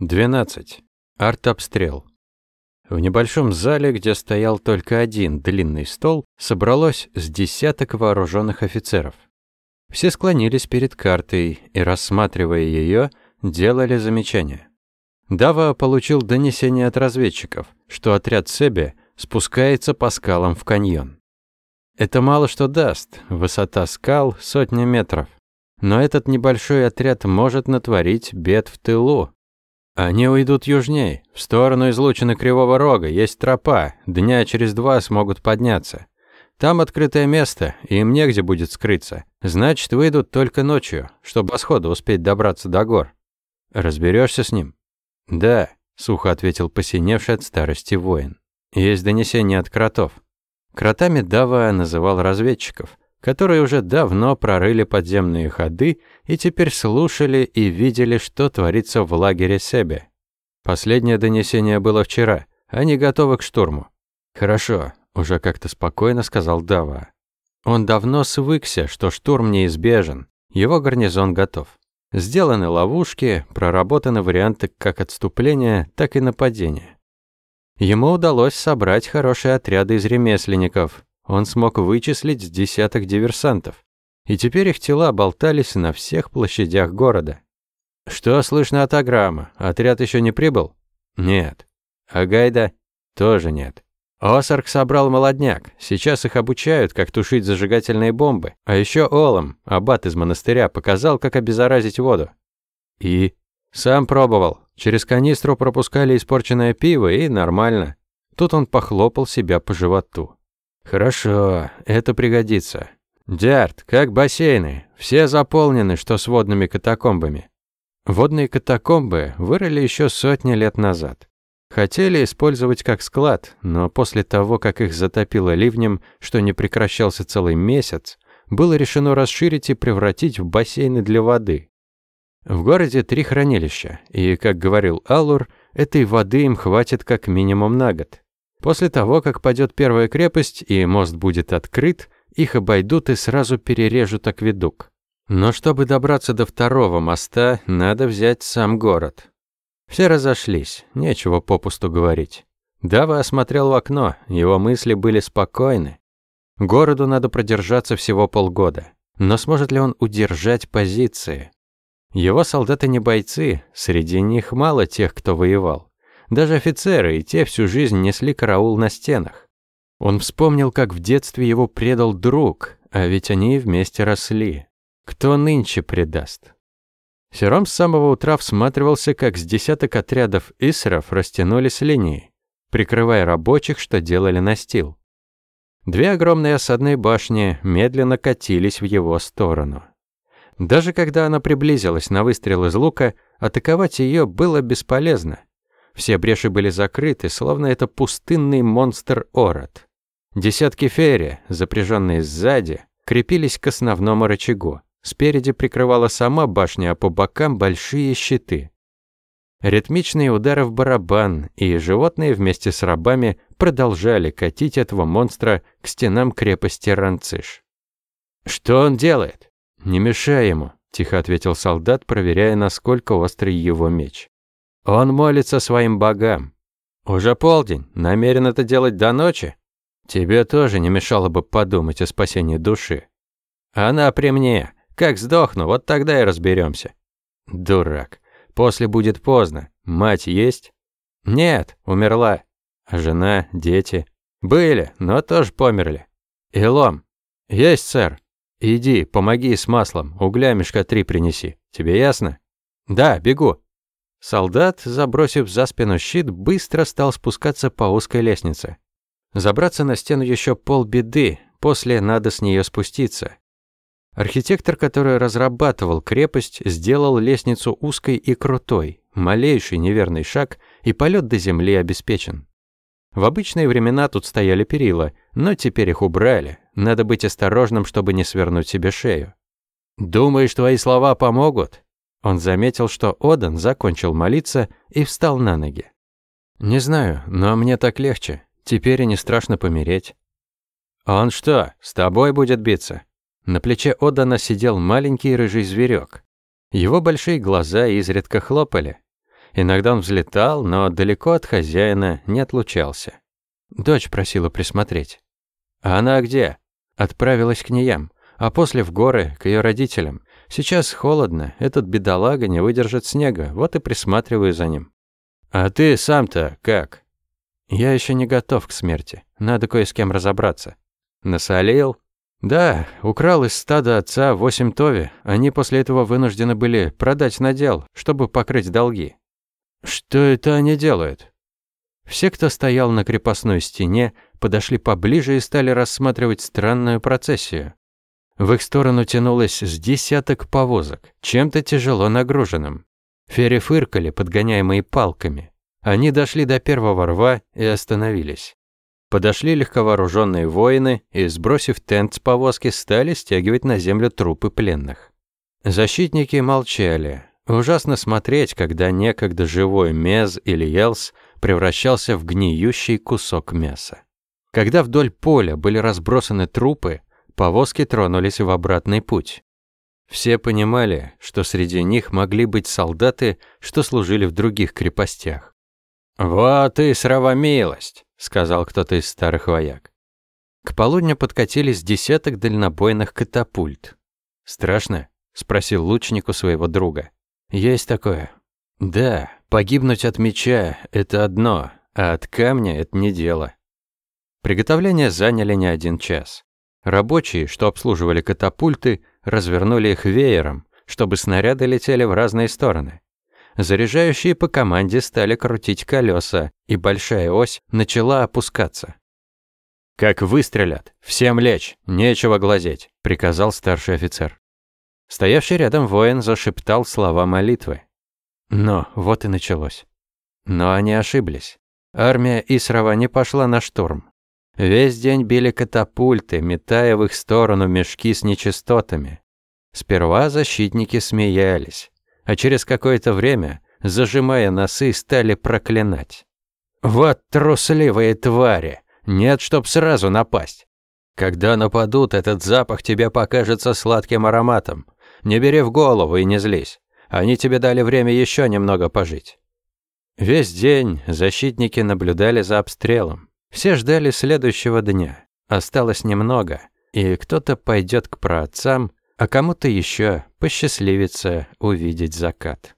12. Артобстрел. В небольшом зале, где стоял только один длинный стол, собралось с десяток вооруженных офицеров. Все склонились перед картой и, рассматривая ее, делали замечания. Дава получил донесение от разведчиков, что отряд Себе спускается по скалам в каньон. Это мало что даст, высота скал сотни метров. Но этот небольшой отряд может натворить бед в тылу, они уйдут южней, в сторону излучины Кривого Рога, есть тропа, дня через два смогут подняться. Там открытое место, и им негде будет скрыться. Значит, выйдут только ночью, чтобы восхода успеть добраться до гор. Разберешься с ним? Да, сухо ответил посиневший от старости воин. Есть донесение от кротов. Кротами Дава называл разведчиков которые уже давно прорыли подземные ходы и теперь слушали и видели, что творится в лагере Себе. Последнее донесение было вчера. Они готовы к штурму. Хорошо, уже как-то спокойно сказал Дава. Он давно свыкся, что штурм неизбежен. Его гарнизон готов. Сделаны ловушки, проработаны варианты как отступления, так и нападения. Ему удалось собрать хорошие отряды из ремесленников, он смог вычислить с десяток диверсантов. И теперь их тела болтались на всех площадях города. Что слышно от Аграма? Отряд еще не прибыл? Нет. А Гайда? Тоже нет. Осарк собрал молодняк. Сейчас их обучают, как тушить зажигательные бомбы. А еще Олом, аббат из монастыря, показал, как обеззаразить воду. И? Сам пробовал. Через канистру пропускали испорченное пиво, и нормально. Тут он похлопал себя по животу. Хорошо, это пригодится. Дярт, как бассейны, все заполнены, что с водными катакомбами. Водные катакомбы вырыли еще сотни лет назад. Хотели использовать как склад, но после того, как их затопило ливнем, что не прекращался целый месяц, было решено расширить и превратить в бассейны для воды. В городе три хранилища, и, как говорил Аллур, этой воды им хватит как минимум на год. После того, как падет первая крепость и мост будет открыт, их обойдут и сразу перережут акведук. Но чтобы добраться до второго моста, надо взять сам город. Все разошлись, нечего попусту говорить. Дава осмотрел в окно, его мысли были спокойны. Городу надо продержаться всего полгода. Но сможет ли он удержать позиции? Его солдаты не бойцы, среди них мало тех, кто воевал. Даже офицеры и те всю жизнь несли караул на стенах. Он вспомнил, как в детстве его предал друг, а ведь они вместе росли. Кто нынче предаст? Сером с самого утра всматривался, как с десяток отрядов исров растянулись линии, прикрывая рабочих, что делали настил. Две огромные осадные башни медленно катились в его сторону. Даже когда она приблизилась на выстрел из лука, атаковать ее было бесполезно. Все бреши были закрыты, словно это пустынный монстр-ород. Десятки ферри, запряженные сзади, крепились к основному рычагу. Спереди прикрывала сама башня, а по бокам большие щиты. Ритмичные удары в барабан, и животные вместе с рабами продолжали катить этого монстра к стенам крепости Ранциш. «Что он делает?» «Не мешай ему», – тихо ответил солдат, проверяя, насколько острый его меч. Он молится своим богам. Уже полдень, намерен это делать до ночи? Тебе тоже не мешало бы подумать о спасении души. Она при мне. Как сдохну, вот тогда и разберемся. Дурак. После будет поздно. Мать есть? Нет, умерла. Жена, дети? Были, но тоже померли. Илом? Есть, сэр. Иди, помоги с маслом, угля мешка три принеси. Тебе ясно? Да, бегу. Солдат, забросив за спину щит, быстро стал спускаться по узкой лестнице. Забраться на стену еще полбеды, после надо с нее спуститься. Архитектор, который разрабатывал крепость, сделал лестницу узкой и крутой, малейший неверный шаг, и полет до земли обеспечен. В обычные времена тут стояли перила, но теперь их убрали. Надо быть осторожным, чтобы не свернуть себе шею. «Думаешь, твои слова помогут?» Он заметил, что Одан закончил молиться и встал на ноги. «Не знаю, но мне так легче. Теперь и не страшно помереть». «Он что, с тобой будет биться?» На плече Одана сидел маленький рыжий зверек. Его большие глаза изредка хлопали. Иногда он взлетал, но далеко от хозяина не отлучался. Дочь просила присмотреть. А она где? Отправилась к неям, а после в горы, к ее родителям. Сейчас холодно, этот бедолага не выдержит снега, вот и присматриваю за ним. А ты сам-то как? Я еще не готов к смерти. Надо кое с кем разобраться. Насолил? Да, украл из стада отца восемь тови. Они после этого вынуждены были продать надел, чтобы покрыть долги. Что это они делают? Все, кто стоял на крепостной стене, подошли поближе и стали рассматривать странную процессию. В их сторону тянулось с десяток повозок, чем-то тяжело нагруженным. Фери фыркали, подгоняемые палками. Они дошли до первого рва и остановились. Подошли легковооруженные воины и, сбросив тент с повозки, стали стягивать на землю трупы пленных. Защитники молчали, Ужасно смотреть, когда некогда живой мез или елс превращался в гниющий кусок мяса. Когда вдоль поля были разбросаны трупы, повозки тронулись в обратный путь. Все понимали, что среди них могли быть солдаты, что служили в других крепостях. «Вот и сравомилость», — сказал кто-то из старых вояк. К полудню подкатились десяток дальнобойных катапульт. «Страшно?» — спросил лучник у своего друга. Есть такое. Да, погибнуть от меча – это одно, а от камня – это не дело. Приготовления заняли не один час. Рабочие, что обслуживали катапульты, развернули их веером, чтобы снаряды летели в разные стороны. Заряжающие по команде стали крутить колеса, и большая ось начала опускаться. «Как выстрелят! Всем лечь! Нечего глазеть!» – приказал старший офицер. Стоявший рядом воин зашептал слова молитвы. Но вот и началось. Но они ошиблись. Армия Исрова не пошла на штурм. Весь день били катапульты, метая в их сторону мешки с нечистотами. Сперва защитники смеялись, а через какое-то время, зажимая носы, стали проклинать. «Вот трусливые твари! Нет, чтоб сразу напасть! Когда нападут, этот запах тебе покажется сладким ароматом. Не бери в голову и не злись. Они тебе дали время еще немного пожить». Весь день защитники наблюдали за обстрелом. Все ждали следующего дня. Осталось немного, и кто-то пойдет к праотцам, а кому-то еще посчастливится увидеть закат.